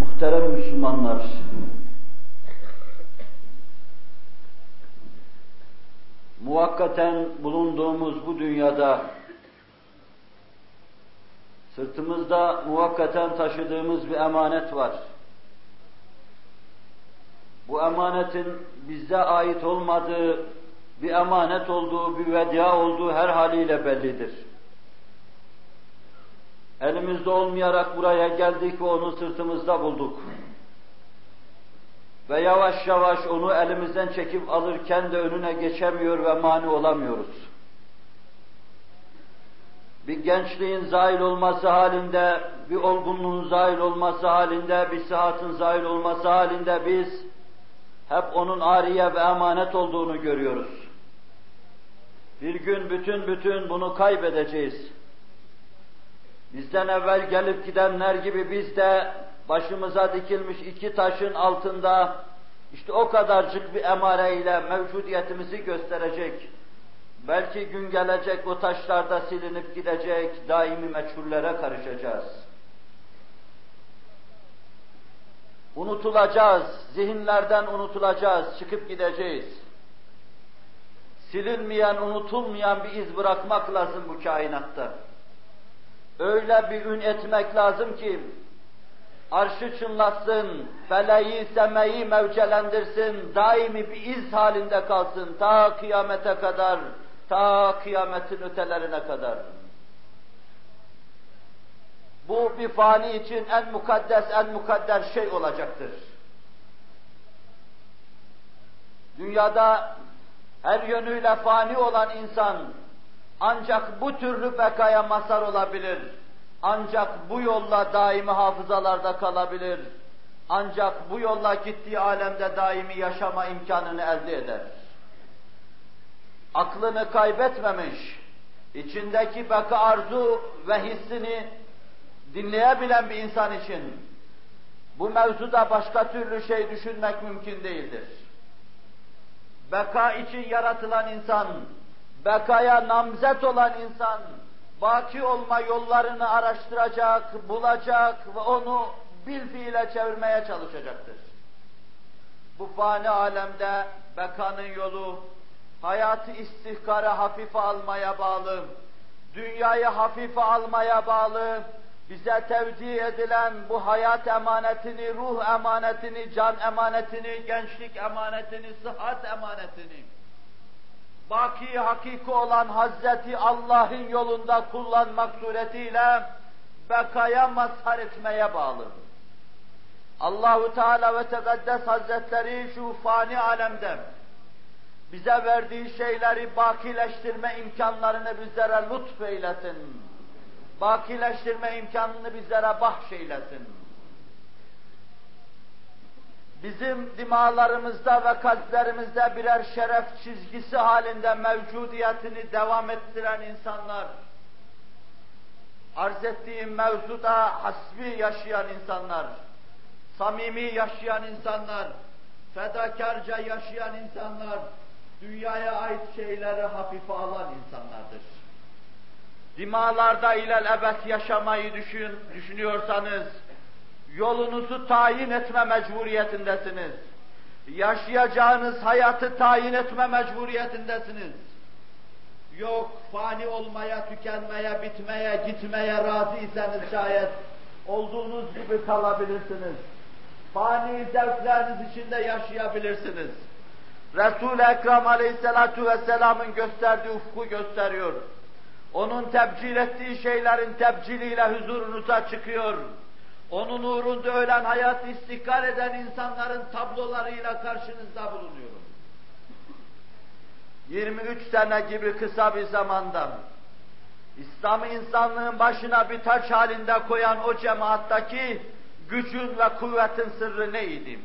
Muhterem Müslümanlar, muvakkaten bulunduğumuz bu dünyada sırtımızda muvakkaten taşıdığımız bir emanet var. Bu emanetin bize ait olmadığı, bir emanet olduğu, bir vedia olduğu her haliyle bellidir. Elimizde olmayarak buraya geldik ve onu sırtımızda bulduk. Ve yavaş yavaş onu elimizden çekip alırken de önüne geçemiyor ve mani olamıyoruz. Bir gençliğin zail olması halinde, bir olgunluğun zail olması halinde, bir sıhhatın zail olması halinde biz hep onun ariye ve emanet olduğunu görüyoruz. Bir gün bütün bütün bunu kaybedeceğiz. Bizden evvel gelip gidenler gibi biz de başımıza dikilmiş iki taşın altında işte o kadarcık bir emareyle mevcudiyetimizi gösterecek. Belki gün gelecek o taşlarda silinip gidecek, daimi meçhullere karışacağız. Unutulacağız, zihinlerden unutulacağız, çıkıp gideceğiz. Silinmeyen, unutulmayan bir iz bırakmak lazım bu kainatta öyle bir ün etmek lazım ki, arşı çınlasın, feleği, semeyi mevcelendirsin, daimi bir iz halinde kalsın, ta kıyamete kadar, ta kıyametin ötelerine kadar. Bu bir fani için en mukaddes, en mukadder şey olacaktır. Dünyada her yönüyle fani olan insan, ancak bu türlü bekaya mazhar olabilir. Ancak bu yolla daimi hafızalarda kalabilir. Ancak bu yolla gittiği alemde daimi yaşama imkanını elde eder. Aklını kaybetmemiş, içindeki beka arzu ve hissini dinleyebilen bir insan için bu mevzuda başka türlü şey düşünmek mümkün değildir. Beka için yaratılan insan, bekaya namzet olan insan, baki olma yollarını araştıracak, bulacak ve onu bil fiile çevirmeye çalışacaktır. Bu fani alemde bekanın yolu, hayatı istihkarı hafife almaya bağlı, dünyayı hafife almaya bağlı, bize tevdi edilen bu hayat emanetini, ruh emanetini, can emanetini, gençlik emanetini, sıhhat emanetini, baki hakiki olan Hazreti Allah'ın yolunda kullanmak suretiyle bekaya mazhar etmeye bağlı. Allahu Teala ve Tekaddes Hazretleri şu fani alemde bize verdiği şeyleri bakileştirme imkanlarını bizlere lütfeylesin. Bakileştirme imkanını bizlere bahşeylesin bizim dimalarımızda ve kalplerimizde birer şeref çizgisi halinde mevcudiyetini devam ettiren insanlar, arz ettiğim mevzuda hasbi yaşayan insanlar, samimi yaşayan insanlar, fedakarca yaşayan insanlar, dünyaya ait şeyleri hafife alan insanlardır. Dimalarda ilel ebed yaşamayı düşün, düşünüyorsanız, yolunuzu tayin etme mecburiyetindesiniz. Yaşayacağınız hayatı tayin etme mecburiyetindesiniz. Yok fani olmaya, tükenmeye, bitmeye, gitmeye razıysanız şayet olduğunuz gibi kalabilirsiniz. Fani zevkleriniz içinde yaşayabilirsiniz. Resul-i Ekrem Aleyhisselatu Vesselam'ın gösterdiği ufku gösteriyor. Onun tebcil ettiği şeylerin tebciliyle huzurunuza çıkıyor onun uğrunda ölen hayat istikrar eden insanların tablolarıyla karşınızda bulunuyorum. 23 sene gibi kısa bir zamandan İslam'ı insanlığın başına bir taç halinde koyan o cemaattaki gücün ve kuvvetin sırrı neydi?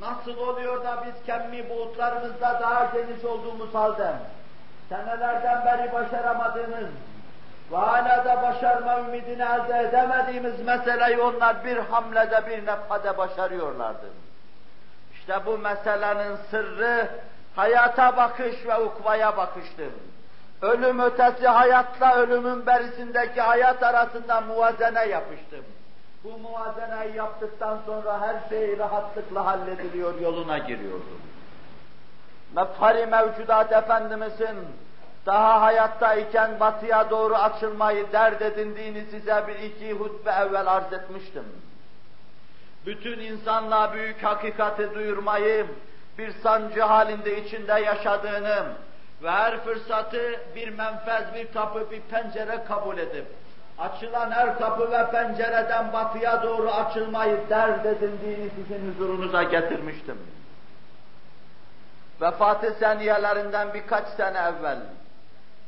Nasıl oluyor da biz kemmi buğutlarımızda daha geniş olduğumuz halde senelerden beri başaramadığımız ve hala da başarma ümidini elde edemediğimiz meseleyi onlar bir hamlede bir nefhade başarıyorlardı. İşte bu meselenin sırrı hayata bakış ve ukvaya bakıştır. Ölüm ötesi hayatla ölümün berisindeki hayat arasında muvazene yapıştım. Bu muvazeneyi yaptıktan sonra her şey rahatlıkla hallediliyor, yoluna giriyordu. Mefhari mevcudat Efendimizin daha hayattayken batıya doğru açılmayı dert edindiğini size bir iki hutbe evvel arz etmiştim. Bütün insanlığa büyük hakikati duyurmayı, bir sancı halinde içinde yaşadığını ve her fırsatı bir menfez, bir kapı, bir pencere kabul edip, açılan her kapı ve pencereden batıya doğru açılmayı dert edindiğini sizin huzurunuza getirmiştim. Vefatı seniyelerinden birkaç sene evvel,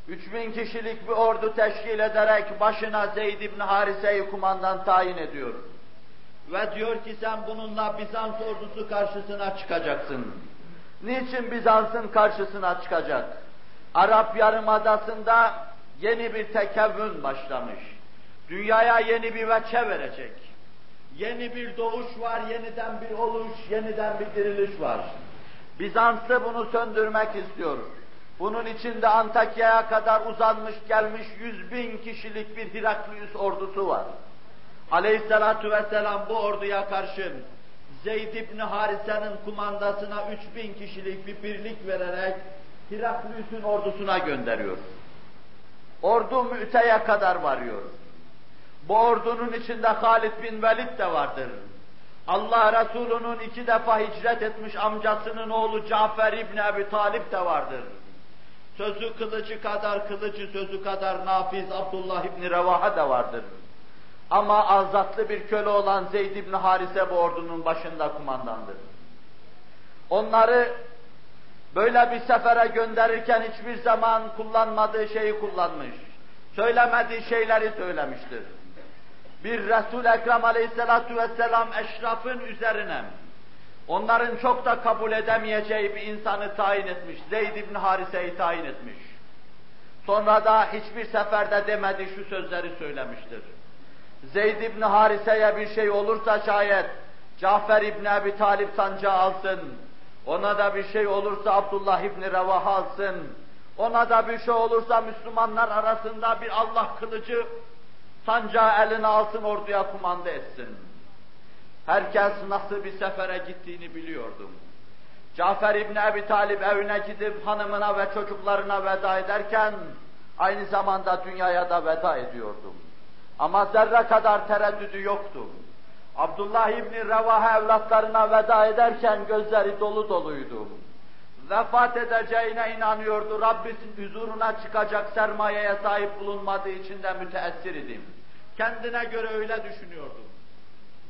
3000 kişilik bir ordu teşkil ederek başına Zeyd ibn Harise'yi kumandan tayin ediyor. Ve diyor ki sen bununla Bizans ordusu karşısına çıkacaksın. Niçin Bizans'ın karşısına çıkacak? Arap Yarımadası'nda yeni bir tekevvün başlamış. Dünyaya yeni bir veçe verecek. Yeni bir doğuş var, yeniden bir oluş, yeniden bir diriliş var. Bizans'ı bunu söndürmek istiyor. Bunun içinde Antakya'ya kadar uzanmış gelmiş yüz bin kişilik bir Heraklius ordusu var. Aleyhissalatu vesselam bu orduya karşı Zeyd ibn Harise'nin kumandasına üç bin kişilik bir birlik vererek Heraklius'un ordusuna gönderiyor. Ordu Mü'te'ye kadar varıyor. Bu ordunun içinde Halid bin Velid de vardır. Allah Resulü'nün iki defa hicret etmiş amcasının oğlu Cafer İbni Ebi Talip de vardır. Sözü kılıcı kadar, kılıcı sözü kadar nafiz Abdullah İbni Revaha da vardır. Ama azatlı bir köle olan Zeyd İbni Harise bu ordunun başında kumandandır. Onları böyle bir sefere gönderirken hiçbir zaman kullanmadığı şeyi kullanmış. Söylemediği şeyleri söylemiştir bir Resul-i Ekrem aleyhissalatu vesselam eşrafın üzerine onların çok da kabul edemeyeceği bir insanı tayin etmiş. Zeyd ibn Harise'yi tayin etmiş. Sonra da hiçbir seferde demedi şu sözleri söylemiştir. Zeyd ibn Harise'ye bir şey olursa şayet Cafer ibn Ebi Talip sancağı alsın. Ona da bir şey olursa Abdullah ibn Revaha alsın. Ona da bir şey olursa Müslümanlar arasında bir Allah kılıcı sancağı eline alsın orduya kumanda etsin. Herkes nasıl bir sefere gittiğini biliyordum. Cafer İbni Ebi Talib evine gidip hanımına ve çocuklarına veda ederken aynı zamanda dünyaya da veda ediyordum. Ama zerre kadar tereddüdü yoktu. Abdullah İbni Revaha evlatlarına veda ederken gözleri dolu doluydu. Vefat edeceğine inanıyordu. Rabbisinin huzuruna çıkacak sermayeye sahip bulunmadığı için de müteessir idim. Kendine göre öyle düşünüyordum.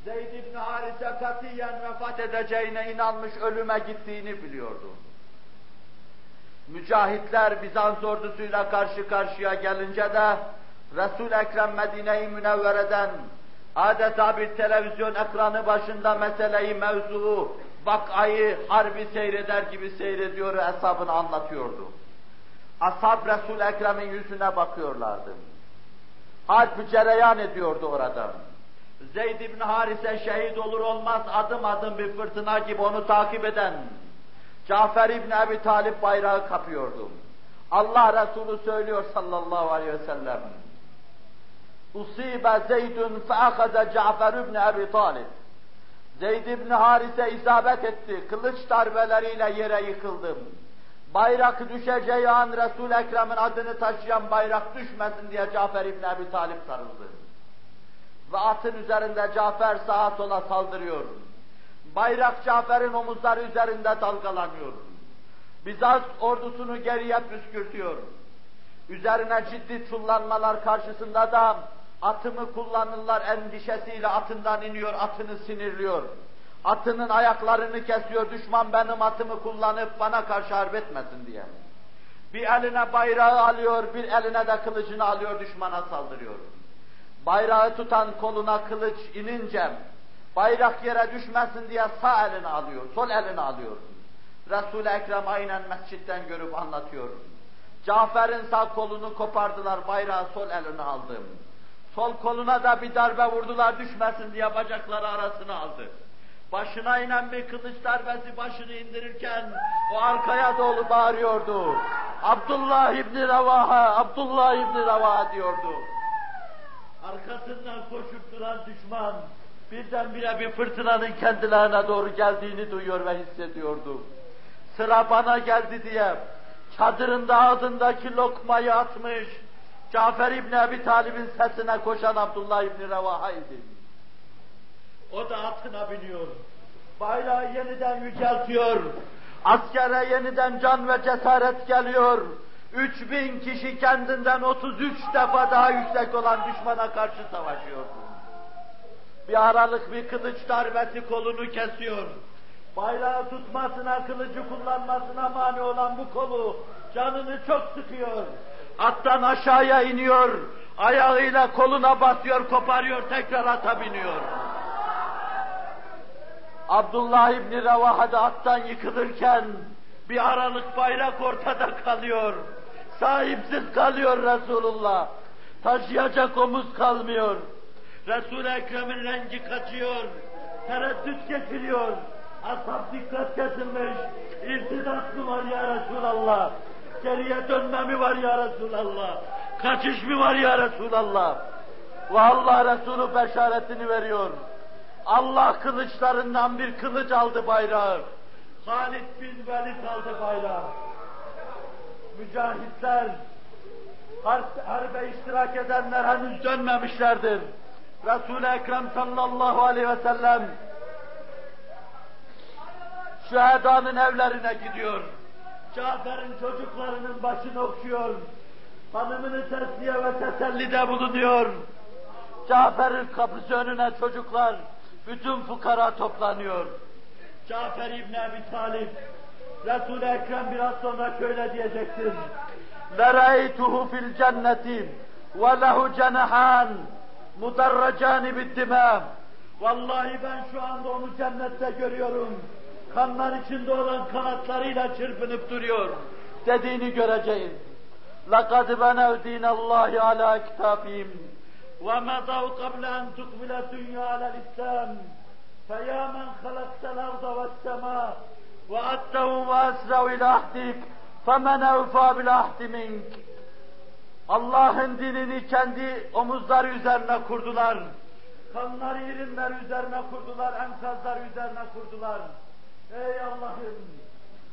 Zeyd ibn Harise katiyen vefat edeceğine inanmış ölüme gittiğini biliyordu. Mücahitler Bizans ordusuyla karşı karşıya gelince de Resul Ekrem Medine-i Münevvere'den adeta bir televizyon ekranı başında meseleyi, mevzuu, vakayı, harbi seyreder gibi seyrediyor, hesabını anlatıyordu. Ashab Resul Ekrem'in yüzüne bakıyorlardı. Harp cereyan ediyordu orada. Zeyd ibn Harise şehit olur olmaz adım adım bir fırtına gibi onu takip eden Cafer ibn Ebi Talip bayrağı kapıyordu. Allah Resulü söylüyor sallallahu aleyhi ve sellem. Usibe Zeydun fe'akaze Cafer ibn Ebi Talib. Zeyd ibn Harise isabet etti. Kılıç darbeleriyle yere yıkıldım. Bayrak düşeceği an Resul-i Ekrem'in adını taşıyan bayrak düşmesin diye Cafer İbni Ebi Talip sarıldı. Ve atın üzerinde Cafer sağa sola saldırıyor. Bayrak Cafer'in omuzları üzerinde dalgalanıyor. Bizans ordusunu geriye püskürtüyor. Üzerine ciddi çullanmalar karşısında da atımı kullanırlar endişesiyle atından iniyor, atını sinirliyor. Atının ayaklarını kesiyor, düşman benim atımı kullanıp bana karşı harp etmesin diye. Bir eline bayrağı alıyor, bir eline de kılıcını alıyor, düşmana saldırıyor. Bayrağı tutan koluna kılıç inince, bayrak yere düşmesin diye sağ elini alıyor, sol elini alıyor. Resul-i Ekrem aynen mescitten görüp anlatıyor. Cafer'in sağ kolunu kopardılar, bayrağı sol eline aldım. Sol koluna da bir darbe vurdular düşmesin diye bacakları arasına aldı. Başına inen bir kılıç darbesi başını indirirken o arkaya doğru bağırıyordu. Abdullah İbni Ravaha, Abdullah İbni Ravaha diyordu. Arkasından koşup duran düşman, birdenbire bir fırtınanın kendilerine doğru geldiğini duyuyor ve hissediyordu. Sıra bana geldi diye çadırında ağzındaki lokmayı atmış, Cafer İbni Ebi Talib'in sesine koşan Abdullah İbni Revaha idi. O da atına biniyor. Bayrağı yeniden yüceltiyor. Askere yeniden can ve cesaret geliyor. 3000 kişi kendinden 33 defa daha yüksek olan düşmana karşı savaşıyor. Bir aralık bir kılıç darbesi kolunu kesiyor. Bayrağı tutmasına, kılıcı kullanmasına mani olan bu kolu canını çok sıkıyor. Attan aşağıya iniyor, ayağıyla koluna basıyor, koparıyor, tekrar ata biniyor. Abdullah İbni Revaha da attan yıkılırken bir aralık bayrak ortada kalıyor. Sahipsiz kalıyor Resulullah. Taşıyacak omuz kalmıyor. Resul-i Ekrem'in rengi kaçıyor. Tereddüt geçiriyor. Ashab dikkat kesilmiş. İrtidat mı var ya Resulallah? Geriye dönme mi var ya Resulallah? Kaçış mı var ya Resulallah? Ve Allah Resulü beşaretini veriyor. Allah kılıçlarından bir kılıç aldı bayrağı. Halid bin Velid aldı bayrağı. Mücahitler, harbe iştirak edenler henüz dönmemişlerdir. Resul-i Ekrem sallallahu aleyhi ve sellem şühedanın evlerine gidiyor. Cafer'in çocuklarının başını okşuyor. Hanımını tesliye ve tesellide bulunuyor. Cafer'in kapısı önüne çocuklar, bütün fukara toplanıyor. Cafer İbni Ebi Talip, Resul-i Ekrem biraz sonra şöyle diyecektir. لَرَيْتُهُ فِي الْجَنَّةِ وَلَهُ جَنَحَانِ مُدَرَّجَانِ بِالدِّمَامِ Vallahi ben şu anda onu cennette görüyorum. Kanlar içinde olan kanatlarıyla çırpınıp duruyor. Dediğini göreceğiz. لَقَدْ بَنَوْ دِينَ اللّٰهِ عَلَى كِتَابِهِمْ وَمَضَوْا قَبْلَ أَنْ تُقْبِلَ الدُّنْيَا عَلَى الْإِسْلَامِ فَيَا مَنْ خَلَقْتَ الْأَرْضَ وَالسَّمَاءَ وَأَتَّهُ وَأَسْرَوْا إِلَى عَهْدِكَ فَمَنْ أَوْفَى بِالْعَهْدِ مِنْكَ Allah'ın dinini kendi omuzları üzerine kurdular. Kanlar irinler üzerine kurdular, enkazlar üzerine kurdular. Ey Allah'ım!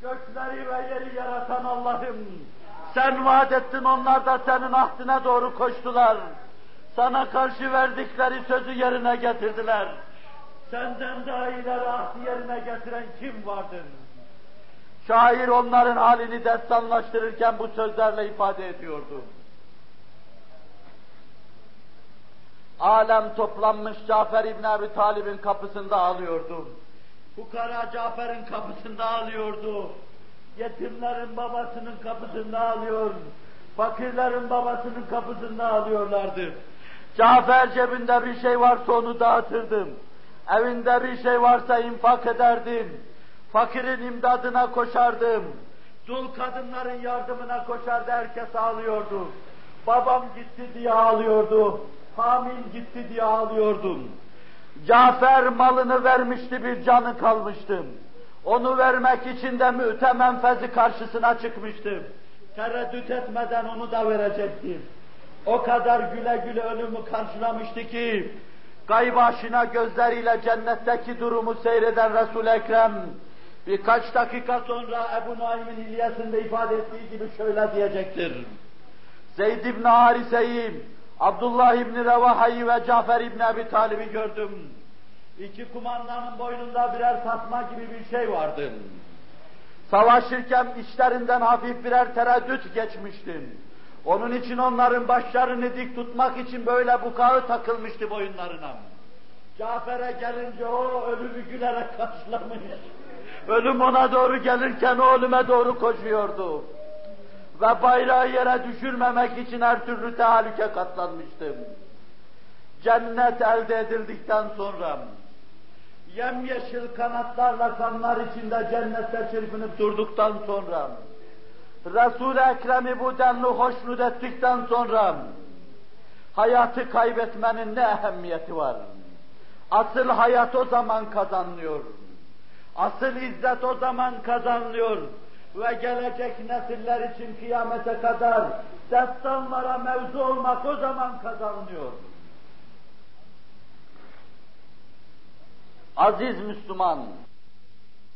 Gökleri ve yeri yaratan Allah'ım! Sen vaat ettin onlar da senin ahdine doğru koştular. Sana karşı verdikleri sözü yerine getirdiler. Senden daha ileri ahdi yerine getiren kim vardır? Şair onların halini destanlaştırırken bu sözlerle ifade ediyordu. Alem toplanmış Cafer İbn Abi Talib'in kapısında ağlıyordu. Fukara Cafer'in kapısında ağlıyordu. Yetimlerin babasının kapısında ağlıyor. Fakirlerin babasının kapısında ağlıyorlardı. Cafer cebinde bir şey varsa onu dağıtırdım. Evinde bir şey varsa infak ederdim. Fakirin imdadına koşardım. Dul kadınların yardımına koşardı, herkes ağlıyordu. Babam gitti diye ağlıyordu. Hamil gitti diye ağlıyordum. Cafer malını vermişti, bir canı kalmıştım. Onu vermek için de mütemenfezi karşısına çıkmıştım. Tereddüt etmeden onu da verecektim. O kadar güle güle ölümü karşılamıştı ki, gaybaşına gözleriyle cennetteki durumu seyreden resul Ekrem, birkaç dakika sonra Ebu Naim'in hilyesinde ifade ettiği gibi şöyle diyecektir. Zeyd ibn Harise'yi, Abdullah ibn Revaha'yı ve Cafer ibn Ebi Talib'i gördüm. İki kumandanın boynunda birer tasma gibi bir şey vardı. Savaşırken içlerinden hafif birer tereddüt geçmiştim. Onun için onların başlarını dik tutmak için böyle bukağı takılmıştı boyunlarına. Cafer'e gelince o ölümü gülerek karşılamış. Ölüm ona doğru gelirken o ölüme doğru koşuyordu. Ve bayrağı yere düşürmemek için her türlü tehlike katlanmıştım. Cennet elde edildikten sonra, yemyeşil kanatlarla kanlar içinde cennette çırpınıp durduktan sonra, Resul-i Ekrem'i bu denli hoşnut ettikten sonra hayatı kaybetmenin ne ehemmiyeti var? Asıl hayat o zaman kazanılıyor. Asıl izzet o zaman kazanılıyor. Ve gelecek nesiller için kıyamete kadar destanlara mevzu olmak o zaman kazanılıyor. Aziz Müslüman,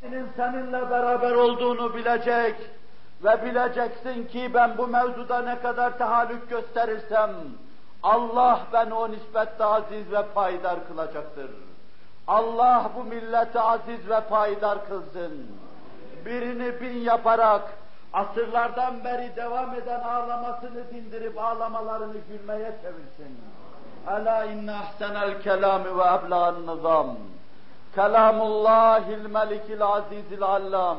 senin seninle beraber olduğunu bilecek, ve bileceksin ki ben bu mevzuda ne kadar tahallük gösterirsem Allah beni o nisbette aziz ve payidar kılacaktır. Allah bu milleti aziz ve payidar kılsın. Birini bin yaparak asırlardan beri devam eden ağlamasını dindirip ağlamalarını gülmeye çevirsin. Ela inne ahsenel kelami ve ebla'n nizam. Kelamullahil melikil azizil allam.